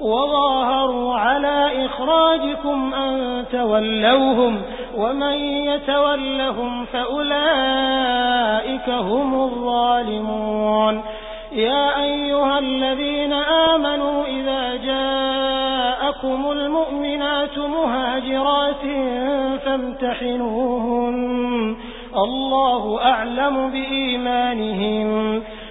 وظاهروا على إخراجكم أن تولوهم ومن يتولهم فأولئك هم الظالمون. يا أيها الذين آمنوا إذا جاءكم المؤمنات مهاجرات فامتحنوهن. الله أعلم بإيمانهم.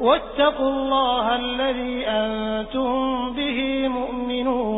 واتقوا الله الذي أنتم به مؤمنون